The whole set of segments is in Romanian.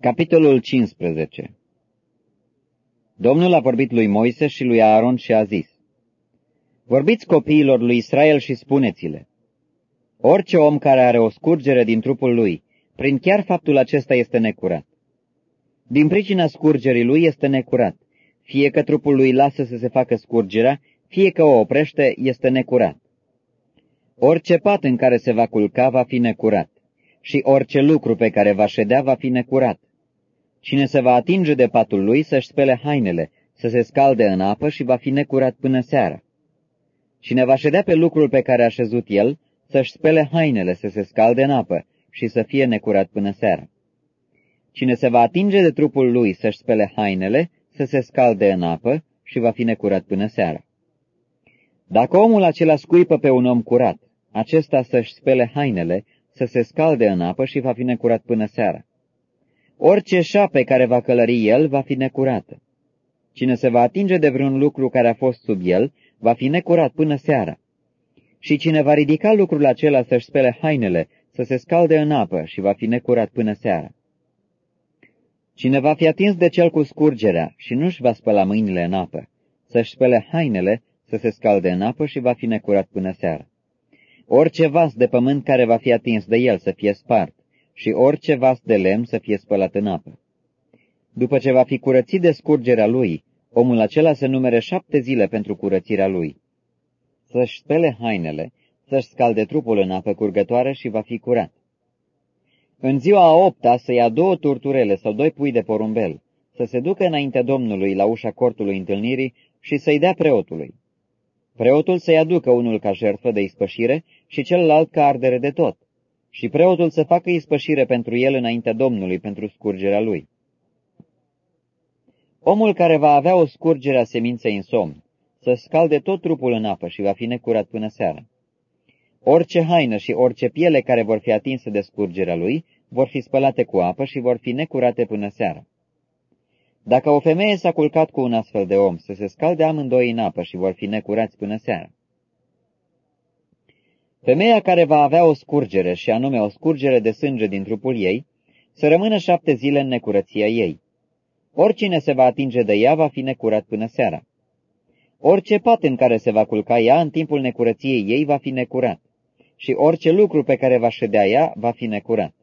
Capitolul 15 Domnul a vorbit lui Moise și lui Aaron și a zis, Vorbiți copiilor lui Israel și spuneți-le, Orice om care are o scurgere din trupul lui, prin chiar faptul acesta este necurat. Din pricina scurgerii lui este necurat, fie că trupul lui lasă să se facă scurgerea, fie că o oprește, este necurat. Orice pat în care se va culca va fi necurat și orice lucru pe care va ședea va fi necurat. Cine se va atinge de patul lui să-și spele hainele, să se scalde în apă și va fi necurat până seara. Cine va ședea pe lucrul pe care a șezut el, să-și spele hainele, să se scalde în apă și să fie necurat până seara. Cine se va atinge de trupul lui să-și spele hainele, să se scalde în apă și va fi necurat până seara. Dacă omul acela scuipă pe un om curat, acesta să-și spele hainele, să se scalde în apă și va fi necurat până seara. Orice șape care va călări el va fi necurată. Cine se va atinge de vreun lucru care a fost sub el, va fi necurat până seara. Și cine va ridica lucrul acela să-și spele hainele, să se scalde în apă și va fi necurat până seara. Cine va fi atins de cel cu scurgerea și nu-și va spăla mâinile în apă, să-și spele hainele, să se scalde în apă și va fi necurat până seara. Orice vas de pământ care va fi atins de el să fie spart și orice vas de lemn să fie spălat în apă. După ce va fi curățit de scurgerea lui, omul acela se numere șapte zile pentru curățirea lui. Să-și spele hainele, să-și scalde trupul în apă curgătoare și va fi curat. În ziua a opta să ia două turturele sau doi pui de porumbel, să se ducă înaintea Domnului la ușa cortului întâlnirii și să-i dea preotului. Preotul să-i aducă unul ca jertfă de ispășire și celălalt ca ardere de tot, și preotul să facă ispășire pentru el înaintea Domnului pentru scurgerea lui. Omul care va avea o scurgere a seminței în somn, să scalde tot trupul în apă și va fi necurat până seara. Orice haină și orice piele care vor fi atinse de scurgerea lui, vor fi spălate cu apă și vor fi necurate până seara. Dacă o femeie s-a culcat cu un astfel de om, să se scalde amândoi în apă și vor fi necurați până seara. Femeia care va avea o scurgere, și anume o scurgere de sânge din trupul ei, să rămână șapte zile în necurăția ei. Oricine se va atinge de ea va fi necurat până seara. Orice pat în care se va culca ea în timpul necurăției ei va fi necurat, și orice lucru pe care va ședea ea va fi necurat.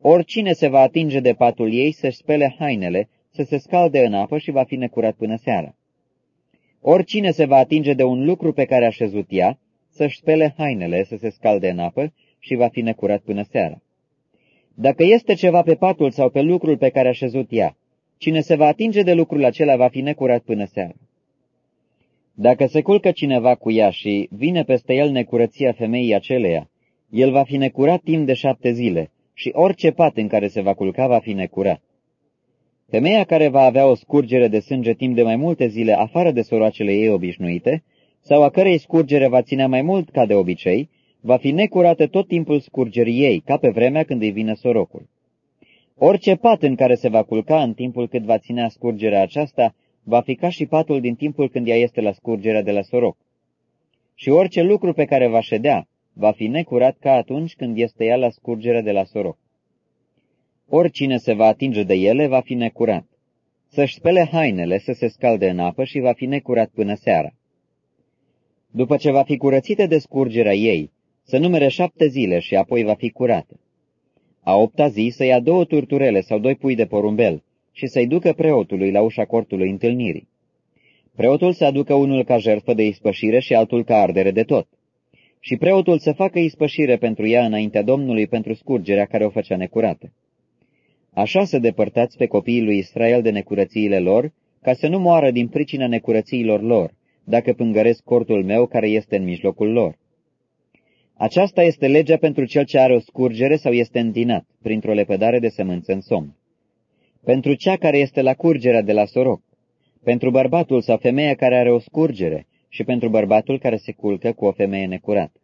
Oricine se va atinge de patul ei să-și spele hainele, să se scalde în apă și va fi necurat până seara. Oricine se va atinge de un lucru pe care a șezut ea, să-și spele hainele, să se scalde în apă și va fi necurat până seara. Dacă este ceva pe patul sau pe lucrul pe care a șezut ea, cine se va atinge de lucrul acela va fi necurat până seara. Dacă se culcă cineva cu ea și vine peste el necurăția femeii aceleia, el va fi necurat timp de șapte zile și orice pat în care se va culca va fi necurat. Femeia care va avea o scurgere de sânge timp de mai multe zile afară de soroacele ei obișnuite, sau a cărei scurgere va ținea mai mult ca de obicei, va fi necurată tot timpul scurgerii ei, ca pe vremea când îi vine sorocul. Orice pat în care se va culca în timpul cât va ținea scurgerea aceasta, va fi ca și patul din timpul când ea este la scurgerea de la soroc. Și orice lucru pe care va ședea, va fi necurat ca atunci când este ea la scurgerea de la soroc. Oricine se va atinge de ele va fi necurat. Să-și spele hainele, să se scalde în apă și va fi necurat până seara. După ce va fi curățită de scurgerea ei, să numere șapte zile și apoi va fi curată. A opta zi să ia două turturele sau doi pui de porumbel și să-i ducă preotului la ușa cortului întâlnirii. Preotul să aducă unul ca jertfă de ispășire și altul ca ardere de tot. Și preotul să facă ispășire pentru ea înaintea Domnului pentru scurgerea care o făcea necurată. Așa să depărtați pe copiii lui Israel de necurățiile lor, ca să nu moară din pricina necurățiilor lor, dacă pângăresc cortul meu care este în mijlocul lor. Aceasta este legea pentru cel ce are o scurgere sau este întinat, printr-o lepădare de sămânță în somn. Pentru cea care este la curgerea de la soroc, pentru bărbatul sau femeia care are o scurgere și pentru bărbatul care se culcă cu o femeie necurată.